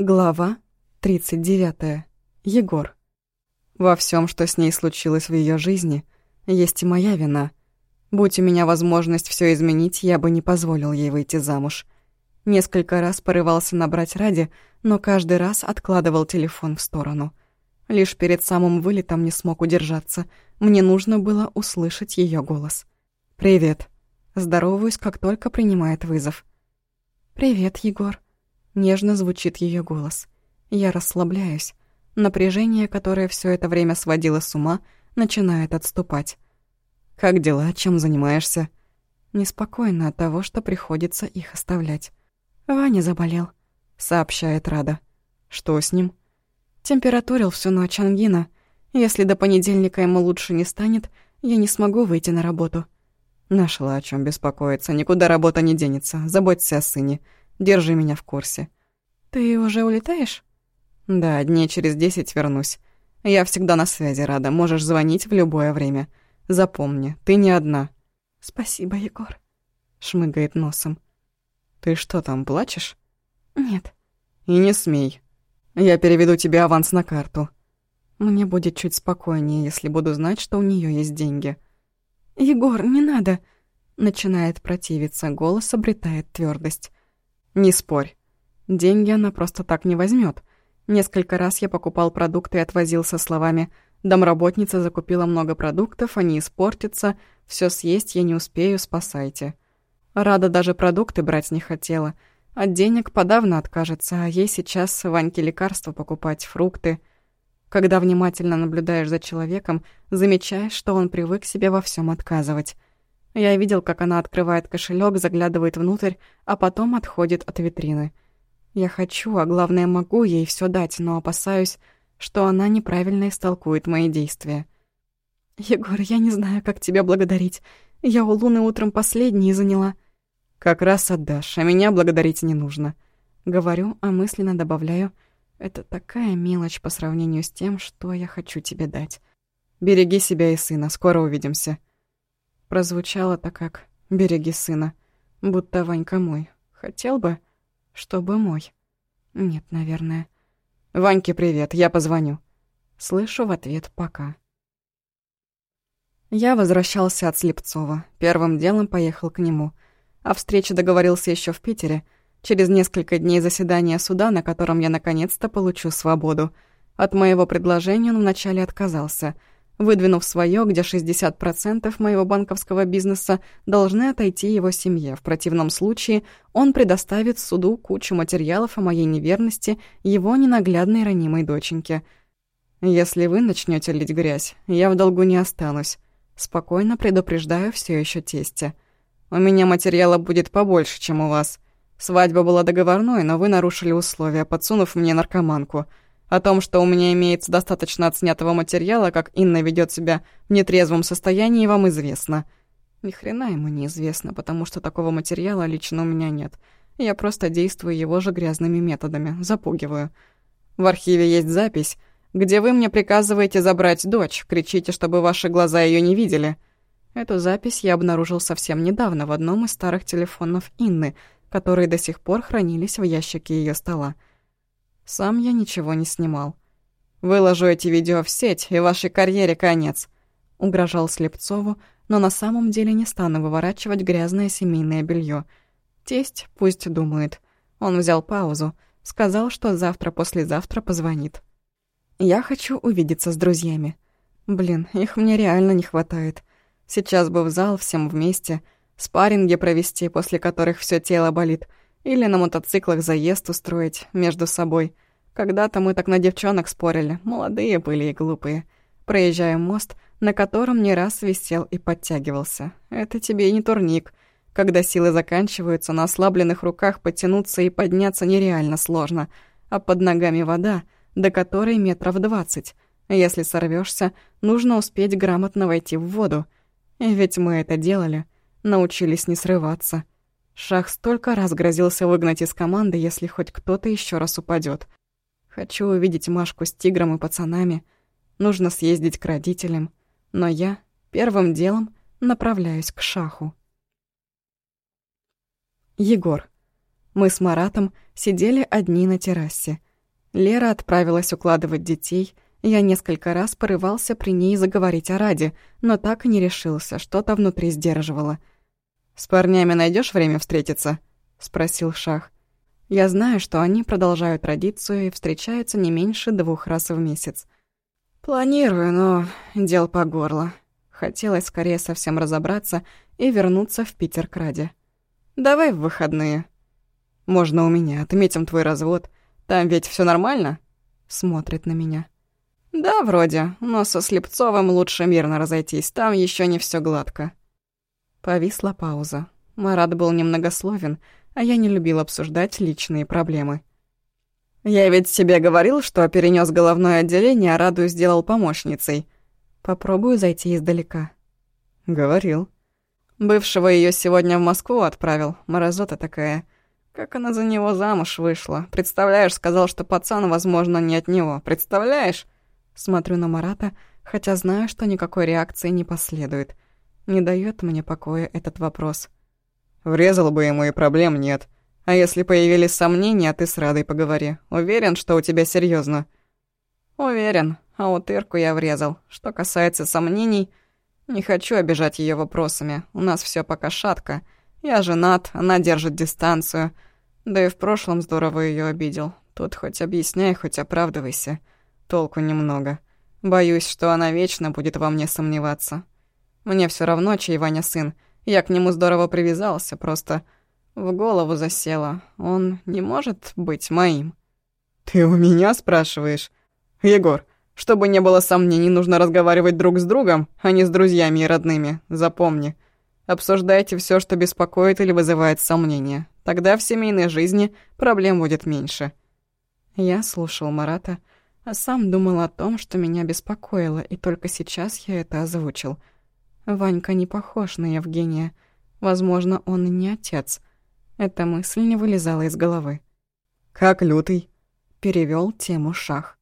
Глава 39. Егор. Во всем, что с ней случилось в ее жизни, есть и моя вина. Будь у меня возможность все изменить, я бы не позволил ей выйти замуж. Несколько раз порывался набрать ради, но каждый раз откладывал телефон в сторону. Лишь перед самым вылетом не смог удержаться. Мне нужно было услышать ее голос. «Привет». Здороваюсь, как только принимает вызов. «Привет, Егор». Нежно звучит ее голос. Я расслабляюсь. Напряжение, которое все это время сводило с ума, начинает отступать. «Как дела? Чем занимаешься?» Неспокойно от того, что приходится их оставлять. «Ваня заболел», — сообщает Рада. «Что с ним?» «Температурил всю ночь ангина. Если до понедельника ему лучше не станет, я не смогу выйти на работу». Нашла о чем беспокоиться. Никуда работа не денется. Заботься о сыне. Держи меня в курсе. Ты уже улетаешь? Да, дней через десять вернусь. Я всегда на связи, Рада. Можешь звонить в любое время. Запомни, ты не одна. Спасибо, Егор. Шмыгает носом. Ты что там, плачешь? Нет. И не смей. Я переведу тебе аванс на карту. Мне будет чуть спокойнее, если буду знать, что у нее есть деньги. Егор, не надо. Начинает противиться, голос обретает твердость. Не спорь. Деньги она просто так не возьмет. Несколько раз я покупал продукты и отвозил со словами «Домработница закупила много продуктов, они испортятся, все съесть я не успею, спасайте». Рада даже продукты брать не хотела. От денег подавно откажется, а ей сейчас Ваньке лекарства покупать, фрукты. Когда внимательно наблюдаешь за человеком, замечаешь, что он привык себе во всем отказывать. Я видел, как она открывает кошелек, заглядывает внутрь, а потом отходит от витрины. Я хочу, а главное могу ей все дать, но опасаюсь, что она неправильно истолкует мои действия. «Егор, я не знаю, как тебя благодарить. Я у Луны утром последние заняла». «Как раз отдашь, а меня благодарить не нужно». Говорю, а мысленно добавляю, это такая мелочь по сравнению с тем, что я хочу тебе дать. Береги себя и сына, скоро увидимся. Прозвучало-то как «береги сына», будто Ванька мой. Хотел бы, чтобы мой. Нет, наверное. «Ваньке привет, я позвоню». Слышу в ответ «пока». Я возвращался от Слепцова. Первым делом поехал к нему. О встрече договорился еще в Питере. Через несколько дней заседания суда, на котором я наконец-то получу свободу. От моего предложения он вначале отказался — выдвинув свое, где 60% моего банковского бизнеса должны отойти его семье. В противном случае он предоставит суду кучу материалов о моей неверности его ненаглядной ранимой доченьке. «Если вы начнете лить грязь, я в долгу не останусь», спокойно предупреждаю все еще тесте. «У меня материала будет побольше, чем у вас. Свадьба была договорной, но вы нарушили условия, подсунув мне наркоманку». О том, что у меня имеется достаточно отснятого материала, как Инна ведет себя в нетрезвом состоянии, вам известно. Ни хрена ему не известно, потому что такого материала лично у меня нет. Я просто действую его же грязными методами, запугиваю. В архиве есть запись, где вы мне приказываете забрать дочь, кричите, чтобы ваши глаза ее не видели. Эту запись я обнаружил совсем недавно в одном из старых телефонов Инны, которые до сих пор хранились в ящике ее стола. Сам я ничего не снимал. «Выложу эти видео в сеть, и вашей карьере конец», — угрожал Слепцову, но на самом деле не стану выворачивать грязное семейное белье. Тесть пусть думает. Он взял паузу, сказал, что завтра-послезавтра позвонит. «Я хочу увидеться с друзьями. Блин, их мне реально не хватает. Сейчас бы в зал всем вместе, спарринги провести, после которых все тело болит — или на мотоциклах заезд устроить между собой. Когда-то мы так на девчонок спорили, молодые были и глупые. Проезжаем мост, на котором не раз висел и подтягивался. Это тебе и не турник. Когда силы заканчиваются, на ослабленных руках подтянуться и подняться нереально сложно, а под ногами вода, до которой метров двадцать. Если сорвешься, нужно успеть грамотно войти в воду. Ведь мы это делали, научились не срываться. Шах столько раз грозился выгнать из команды, если хоть кто-то еще раз упадет. Хочу увидеть Машку с тигром и пацанами. Нужно съездить к родителям. Но я первым делом направляюсь к Шаху. Егор. Мы с Маратом сидели одни на террасе. Лера отправилась укладывать детей. Я несколько раз порывался при ней заговорить о Раде, но так и не решился, что-то внутри сдерживало. «С парнями найдешь время встретиться?» — спросил Шах. Я знаю, что они продолжают традицию и встречаются не меньше двух раз в месяц. Планирую, но дел по горло. Хотелось скорее совсем разобраться и вернуться в Питер к Раде. Давай в выходные. Можно у меня, отметим твой развод. Там ведь все нормально? Смотрит на меня. Да, вроде, но со Слепцовым лучше мирно разойтись, там еще не все гладко. Повисла пауза. Марат был немногословен, а я не любил обсуждать личные проблемы. «Я ведь тебе говорил, что перенес головное отделение, а Раду сделал помощницей. Попробую зайти издалека». «Говорил». Бывшего ее сегодня в Москву отправил, морозота такая. Как она за него замуж вышла. Представляешь, сказал, что пацан, возможно, не от него. Представляешь? Смотрю на Марата, хотя знаю, что никакой реакции не последует. Не дает мне покоя этот вопрос. Врезал бы ему и проблем нет. А если появились сомнения, ты с Радой поговори. Уверен, что у тебя серьезно. Уверен, а вот Ирку я врезал. Что касается сомнений, не хочу обижать ее вопросами. У нас все пока шатко. Я женат, она держит дистанцию. Да и в прошлом здорово ее обидел. Тут хоть объясняй, хоть оправдывайся. Толку немного. Боюсь, что она вечно будет во мне сомневаться. Мне все равно, чей Ваня сын — я к нему здорово привязался, просто в голову засело. Он не может быть моим. Ты у меня спрашиваешь? Егор, чтобы не было сомнений, нужно разговаривать друг с другом, а не с друзьями и родными. Запомни. Обсуждайте все, что беспокоит или вызывает сомнения. Тогда в семейной жизни проблем будет меньше. Я слушал Марата, а сам думал о том, что меня беспокоило, и только сейчас я это озвучил — Ванька не похож на Евгения. Возможно, он и не отец. Эта мысль не вылезала из головы. «Как лютый?» — перевёл тему Шах.